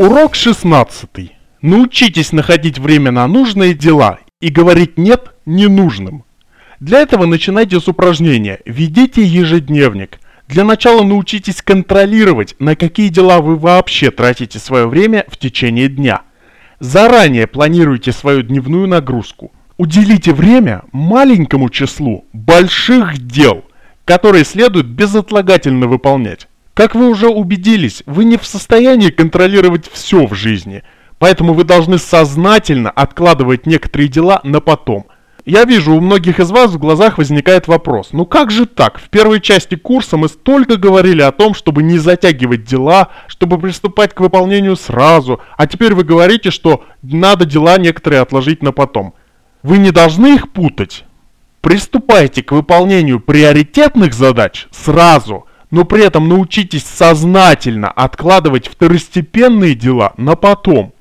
Урок 16. Научитесь находить время на нужные дела и говорить «нет» ненужным. Для этого начинайте с упражнения «Ведите ежедневник». Для начала научитесь контролировать, на какие дела вы вообще тратите свое время в течение дня. Заранее планируйте свою дневную нагрузку. Уделите время маленькому числу больших дел, которые следует безотлагательно выполнять. Как вы уже убедились, вы не в состоянии контролировать все в жизни, поэтому вы должны сознательно откладывать некоторые дела на потом. Я вижу, у многих из вас в глазах возникает вопрос, ну как же так? В первой части курса мы столько говорили о том, чтобы не затягивать дела, чтобы приступать к выполнению сразу, а теперь вы говорите, что надо дела некоторые отложить на потом. Вы не должны их путать. Приступайте к выполнению приоритетных задач сразу – но при этом научитесь сознательно откладывать второстепенные дела на потом.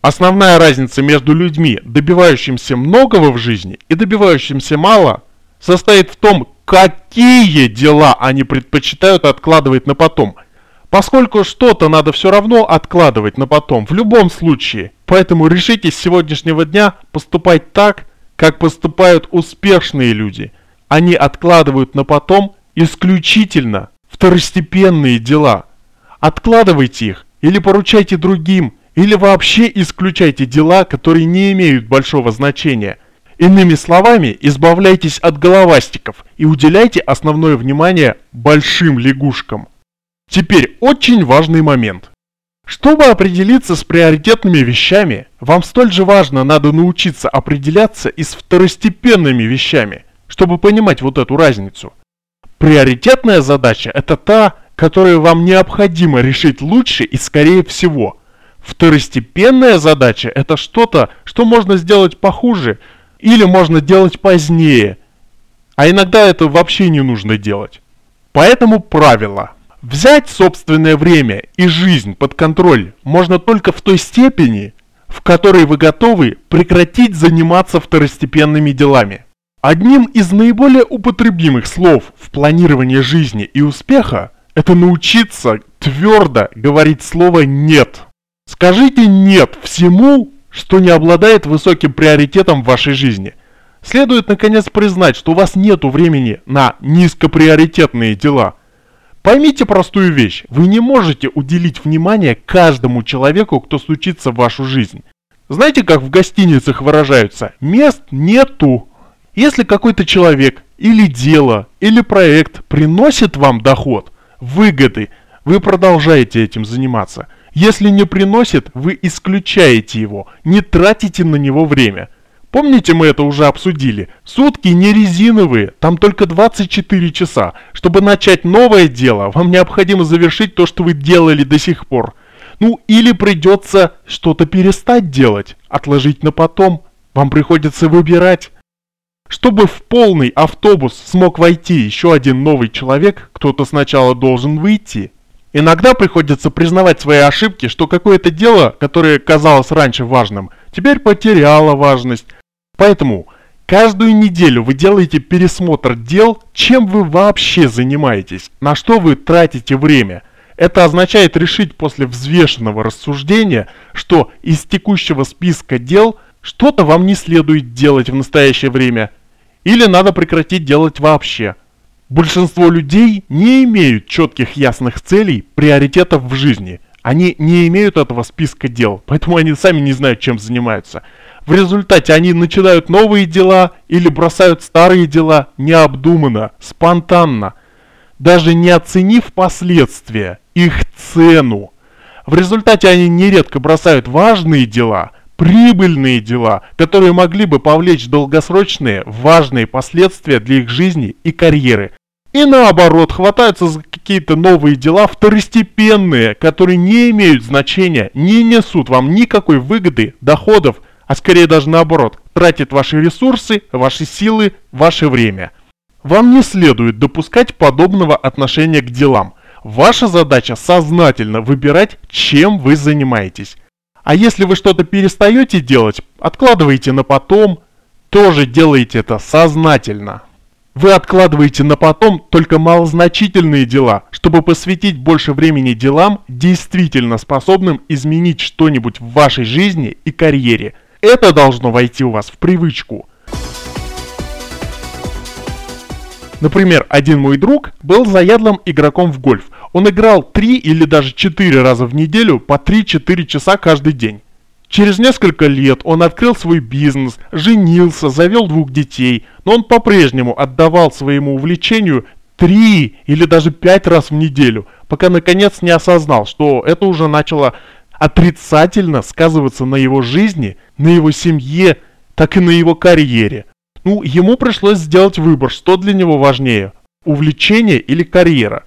Основная разница между людьми, добивающимся многого в жизни и добивающимся мало, состоит в том, какие дела они предпочитают откладывать на потом. Поскольку что-то надо все равно откладывать на потом, в любом случае. Поэтому решите с сегодняшнего дня поступать так, как поступают успешные люди. Они откладывают на потом исключительно второстепенные дела. Откладывайте их или поручайте другим, или вообще исключайте дела, которые не имеют большого значения. Иными словами, избавляйтесь от головастиков и уделяйте основное внимание большим лягушкам. Теперь очень важный момент. Чтобы определиться с приоритетными вещами, вам столь же важно надо научиться определяться и с второстепенными вещами, чтобы понимать вот эту разницу. Приоритетная задача – это та, которую вам необходимо решить лучше и скорее всего. Второстепенная задача – это что-то, что можно сделать похуже или можно делать позднее. А иногда это вообще не нужно делать. Поэтому правило. Взять собственное время и жизнь под контроль можно только в той степени, в которой вы готовы прекратить заниматься второстепенными делами. Одним из наиболее употребимых слов в планировании жизни и успеха это научиться твердо говорить слово «нет». Скажите «нет» всему, что не обладает высоким приоритетом в вашей жизни. Следует наконец признать, что у вас нет времени на низкоприоритетные дела. Поймите простую вещь, вы не можете уделить внимание каждому человеку, кто стучится в вашу жизнь. Знаете, как в гостиницах выражаются «мест нету». Если какой-то человек или дело, или проект приносит вам доход, выгоды, вы продолжаете этим заниматься. Если не приносит, вы исключаете его, не тратите на него время. Помните, мы это уже обсудили? Сутки не резиновые, там только 24 часа. Чтобы начать новое дело, вам необходимо завершить то, что вы делали до сих пор. Ну, или придется что-то перестать делать, отложить на потом. Вам приходится выбирать. Чтобы в полный автобус смог войти еще один новый человек, кто-то сначала должен выйти. Иногда приходится признавать свои ошибки, что какое-то дело, которое казалось раньше важным, теперь потеряло важность. Поэтому каждую неделю вы делаете пересмотр дел, чем вы вообще занимаетесь, на что вы тратите время. Это означает решить после взвешенного рассуждения, что из текущего списка дел что-то вам не следует делать в настоящее время – или надо прекратить делать вообще. Большинство людей не имеют четких ясных целей, приоритетов в жизни. Они не имеют этого списка дел, поэтому они сами не знают, чем занимаются. В результате они начинают новые дела или бросают старые дела необдуманно, спонтанно, даже не оценив последствия, их цену. В результате они нередко бросают важные дела – прибыльные дела, которые могли бы повлечь долгосрочные важные последствия для их жизни и карьеры. И наоборот, хватаются за какие-то новые дела второстепенные, которые не имеют значения, не несут вам никакой выгоды, доходов, а скорее даже наоборот, тратят ваши ресурсы, ваши силы, ваше время. Вам не следует допускать подобного отношения к делам. Ваша задача сознательно выбирать, чем вы занимаетесь. А если вы что-то перестаете делать, откладываете на потом, тоже делайте это сознательно. Вы откладываете на потом только малозначительные дела, чтобы посвятить больше времени делам, действительно способным изменить что-нибудь в вашей жизни и карьере. Это должно войти у вас в привычку. Например, один мой друг был заядлым игроком в гольф. Он играл 3 или даже 4 раза в неделю по 3-4 часа каждый день. Через несколько лет он открыл свой бизнес, женился, завел двух детей, но он по-прежнему отдавал своему увлечению три или даже пять раз в неделю, пока наконец не осознал, что это уже начало отрицательно сказываться на его жизни, на его семье, так и на его карьере. Ну, ему пришлось сделать выбор, что для него важнее – увлечение или карьера.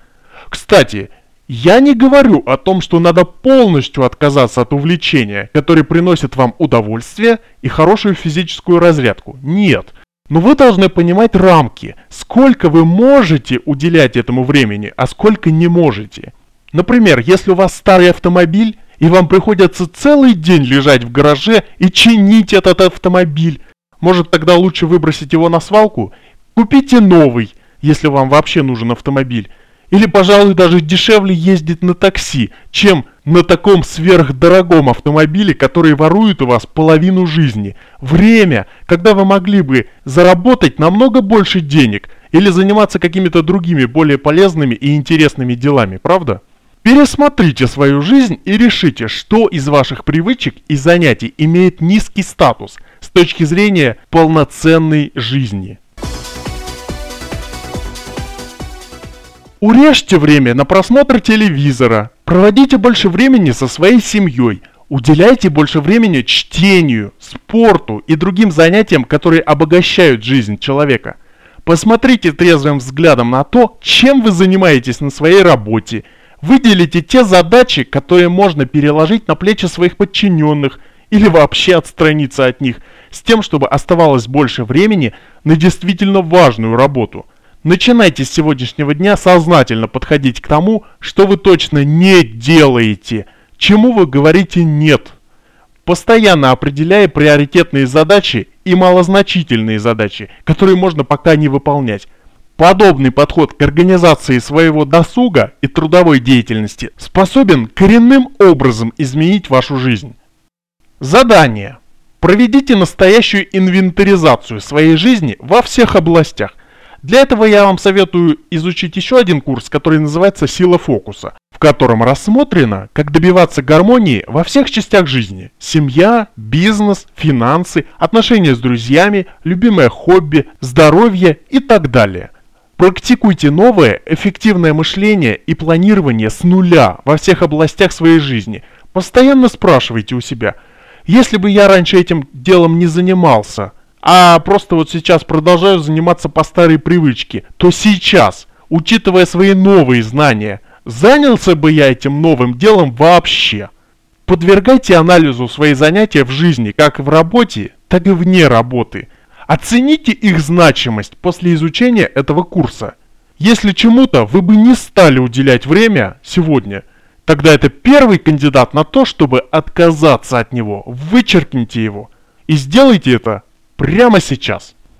Кстати, я не говорю о том, что надо полностью отказаться от увлечения, которое приносит вам удовольствие и хорошую физическую разрядку. Нет. Но вы должны понимать рамки, сколько вы можете уделять этому времени, а сколько не можете. Например, если у вас старый автомобиль, и вам приходится целый день лежать в гараже и чинить этот автомобиль, может тогда лучше выбросить его на свалку? Купите новый, если вам вообще нужен автомобиль. Или, пожалуй, даже дешевле ездить на такси, чем на таком сверхдорогом автомобиле, который ворует у вас половину жизни. Время, когда вы могли бы заработать намного больше денег или заниматься какими-то другими более полезными и интересными делами, правда? Пересмотрите свою жизнь и решите, что из ваших привычек и занятий имеет низкий статус с точки зрения полноценной жизни. Урежьте время на просмотр телевизора, проводите больше времени со своей семьей, уделяйте больше времени чтению, спорту и другим занятиям, которые обогащают жизнь человека. Посмотрите трезвым взглядом на то, чем вы занимаетесь на своей работе. Выделите те задачи, которые можно переложить на плечи своих подчиненных или вообще отстраниться от них, с тем, чтобы оставалось больше времени на действительно важную работу – Начинайте с сегодняшнего дня сознательно подходить к тому, что вы точно не делаете, чему вы говорите «нет», постоянно определяя приоритетные задачи и малозначительные задачи, которые можно пока не выполнять. Подобный подход к организации своего досуга и трудовой деятельности способен коренным образом изменить вашу жизнь. Задание. Проведите настоящую инвентаризацию своей жизни во всех областях, для этого я вам советую изучить еще один курс, который называется «Сила фокуса», в котором рассмотрено, как добиваться гармонии во всех частях жизни. Семья, бизнес, финансы, отношения с друзьями, любимое хобби, здоровье и так далее. Практикуйте новое, эффективное мышление и планирование с нуля во всех областях своей жизни. Постоянно спрашивайте у себя, если бы я раньше этим делом не занимался – а просто вот сейчас продолжаю заниматься по старой привычке, то сейчас, учитывая свои новые знания, занялся бы я этим новым делом вообще. Подвергайте анализу свои занятия в жизни, как в работе, так и вне работы. Оцените их значимость после изучения этого курса. Если чему-то вы бы не стали уделять время сегодня, тогда это первый кандидат на то, чтобы отказаться от него. Вычеркните его. И сделайте это прямо сейчас.